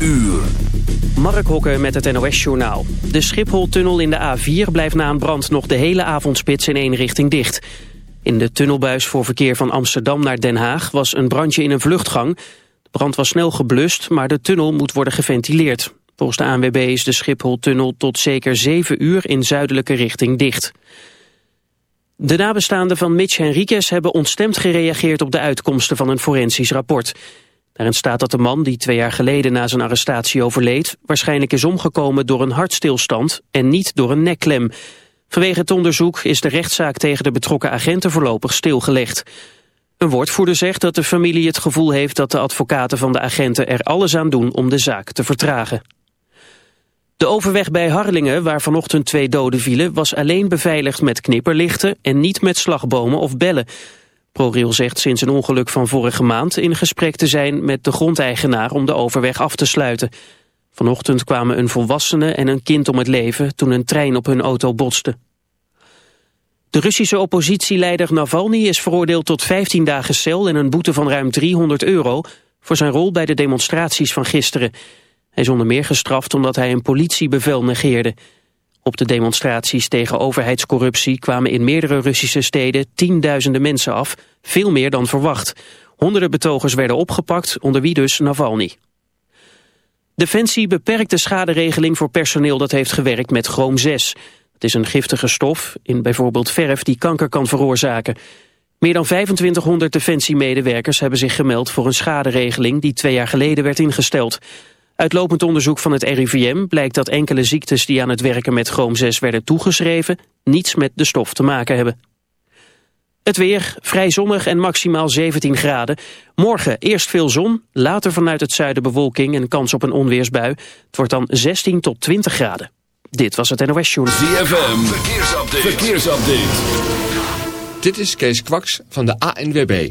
uur. Mark Hokke met het NOS-journaal. De Schiphol-tunnel in de A4 blijft na een brand nog de hele avondspits in één richting dicht. In de tunnelbuis voor verkeer van Amsterdam naar Den Haag was een brandje in een vluchtgang. De brand was snel geblust, maar de tunnel moet worden geventileerd. Volgens de ANWB is de Schiphol-tunnel tot zeker 7 uur in zuidelijke richting dicht. De nabestaanden van Mitch Henriquez hebben ontstemd gereageerd op de uitkomsten van een forensisch rapport. Daarin staat dat de man, die twee jaar geleden na zijn arrestatie overleed... waarschijnlijk is omgekomen door een hartstilstand en niet door een nekklem. Vanwege het onderzoek is de rechtszaak tegen de betrokken agenten voorlopig stilgelegd. Een woordvoerder zegt dat de familie het gevoel heeft dat de advocaten van de agenten er alles aan doen om de zaak te vertragen. De overweg bij Harlingen, waar vanochtend twee doden vielen, was alleen beveiligd met knipperlichten en niet met slagbomen of bellen. ProRail zegt sinds een ongeluk van vorige maand in gesprek te zijn met de grondeigenaar om de overweg af te sluiten. Vanochtend kwamen een volwassene en een kind om het leven toen een trein op hun auto botste. De Russische oppositieleider Navalny is veroordeeld tot 15 dagen cel en een boete van ruim 300 euro voor zijn rol bij de demonstraties van gisteren. Hij is onder meer gestraft omdat hij een politiebevel negeerde. Op de demonstraties tegen overheidscorruptie kwamen in meerdere Russische steden tienduizenden mensen af, veel meer dan verwacht. Honderden betogers werden opgepakt, onder wie dus Navalny. Defensie beperkt de schaderegeling voor personeel dat heeft gewerkt met chroom 6. Het is een giftige stof, in bijvoorbeeld verf, die kanker kan veroorzaken. Meer dan 2500 defensiemedewerkers hebben zich gemeld voor een schaderegeling die twee jaar geleden werd ingesteld. Uit lopend onderzoek van het RIVM blijkt dat enkele ziektes die aan het werken met chroom 6 werden toegeschreven niets met de stof te maken hebben. Het weer, vrij zonnig en maximaal 17 graden. Morgen eerst veel zon, later vanuit het zuiden bewolking en kans op een onweersbui. Het wordt dan 16 tot 20 graden. Dit was het NOS Journal. ZFM, verkeersupdate. verkeersupdate. Dit is Kees Kwaks van de ANWB.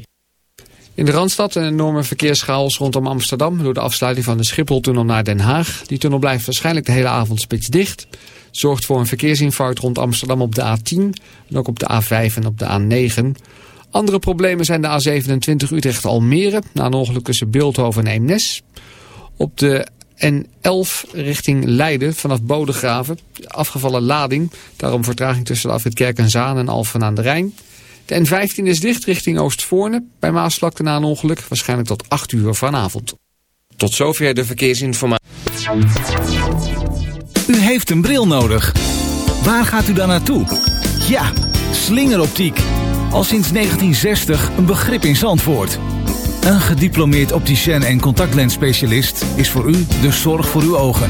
In de Randstad een enorme verkeerschaos rondom Amsterdam... door de afsluiting van de Schipholtunnel naar Den Haag. Die tunnel blijft waarschijnlijk de hele avond spits dicht. Zorgt voor een verkeersinfarct rond Amsterdam op de A10... en ook op de A5 en op de A9. Andere problemen zijn de A27 Utrecht-Almere... na een ongeluk tussen Beeldhoven en Eemnes. Op de N11 richting Leiden vanaf Bodegraven. Afgevallen lading, daarom vertraging tussen de afrit Kerk en Zaan en Alphen aan de Rijn... De N15 is dicht richting Oostvoorne. Bij Maasvlakte na een ongeluk. Waarschijnlijk tot 8 uur vanavond. Tot zover de verkeersinformatie. U heeft een bril nodig. Waar gaat u dan naartoe? Ja, slingeroptiek. Al sinds 1960 een begrip in Zandvoort. Een gediplomeerd opticien en contactlensspecialist is voor u de zorg voor uw ogen.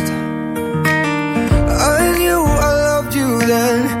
人。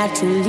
natural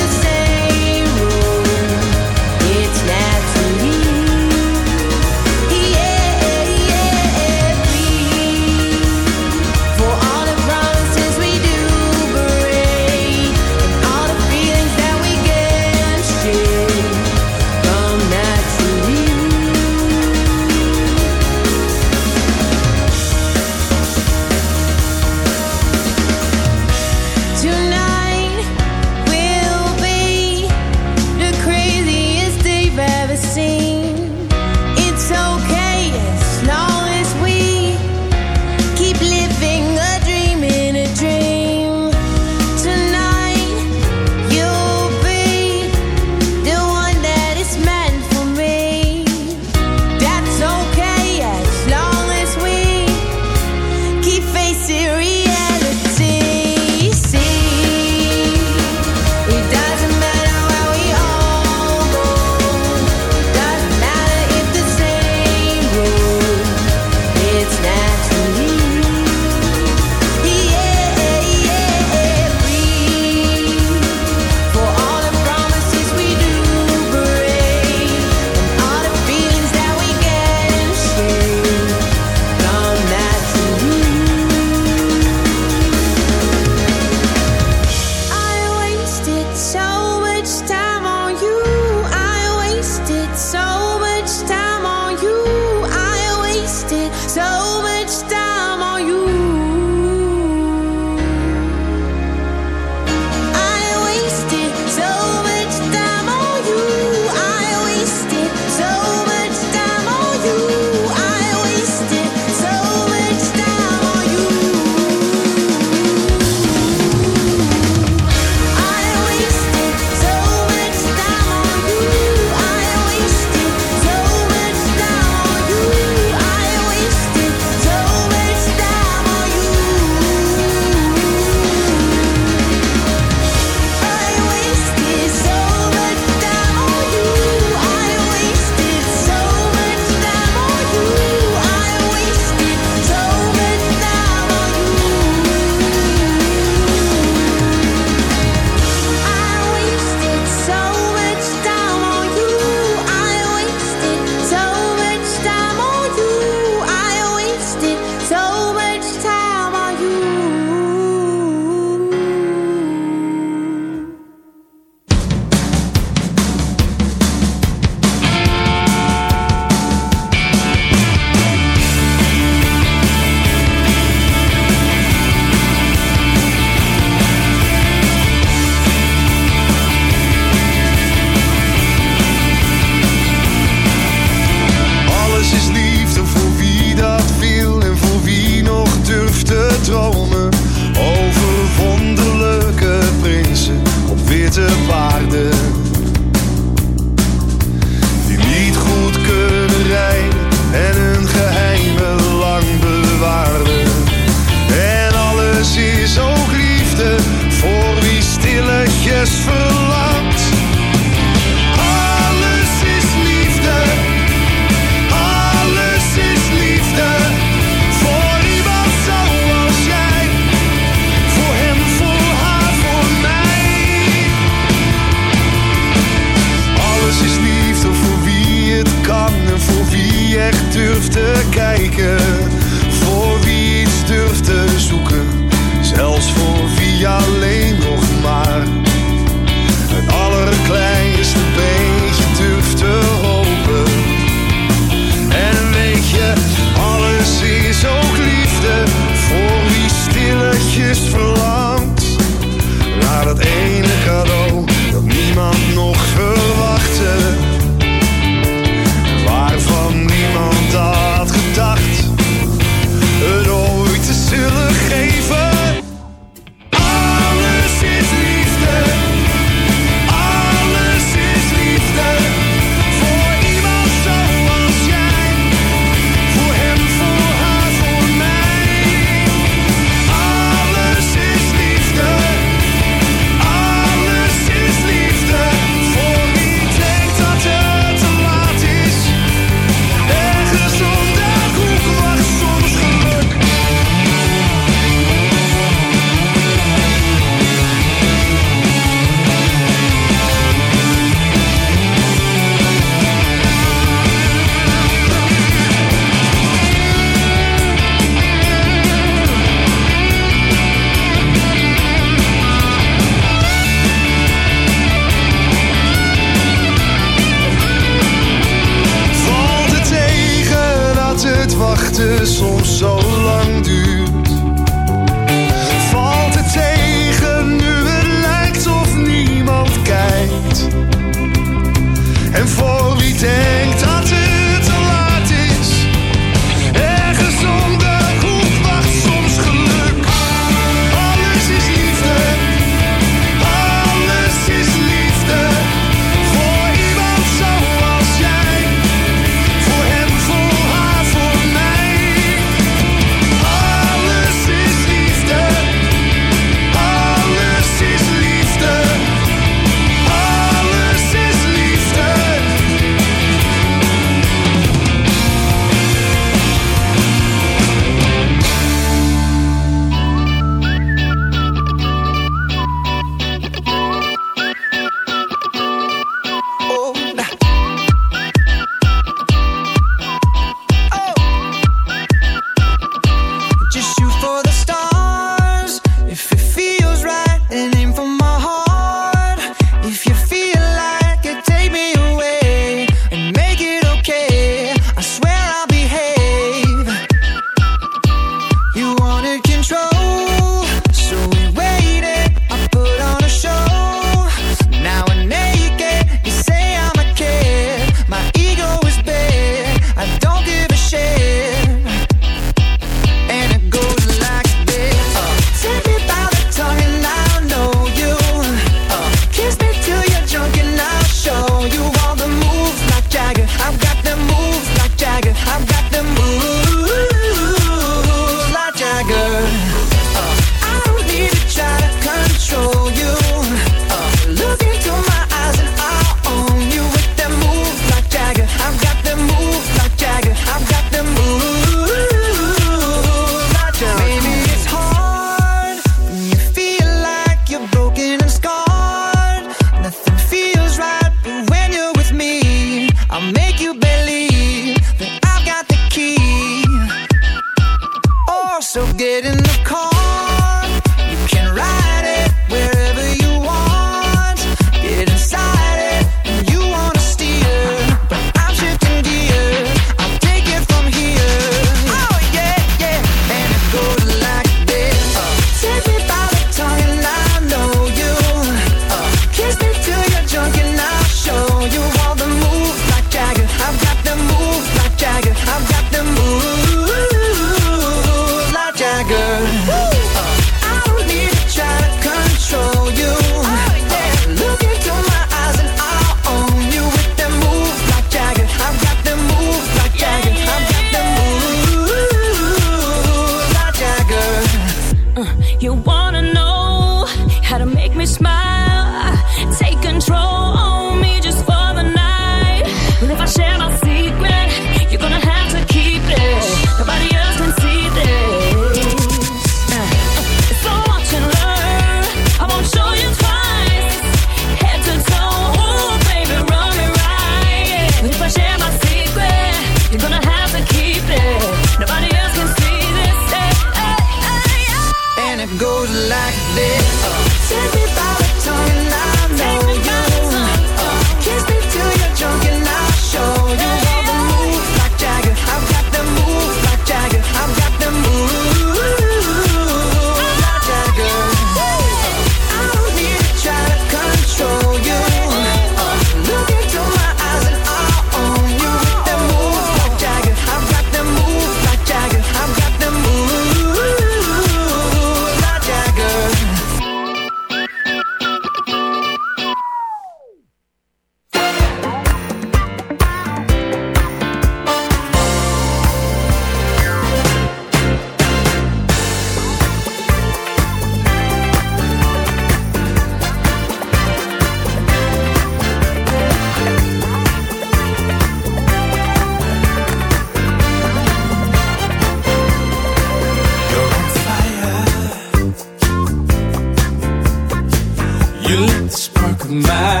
my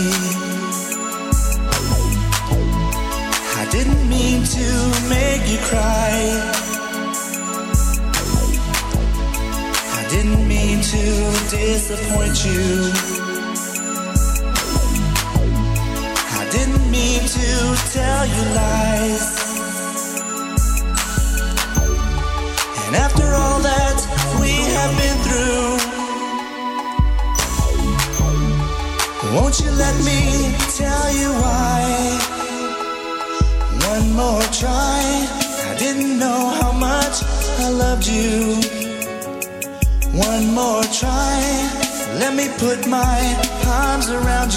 You.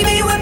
baby,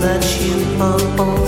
that you are.